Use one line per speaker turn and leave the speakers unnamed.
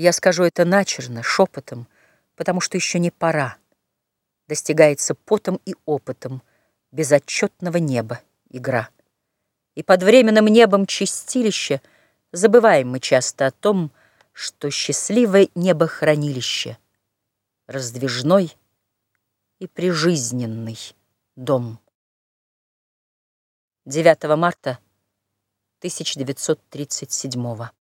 Я скажу это начерно, шепотом, Потому что еще не пора. Достигается потом и опытом Безотчетного неба игра. И под временным небом чистилище Забываем мы часто о том, Что счастливое небохранилище, Раздвижной и прижизненный дом. 9 марта 1937 года.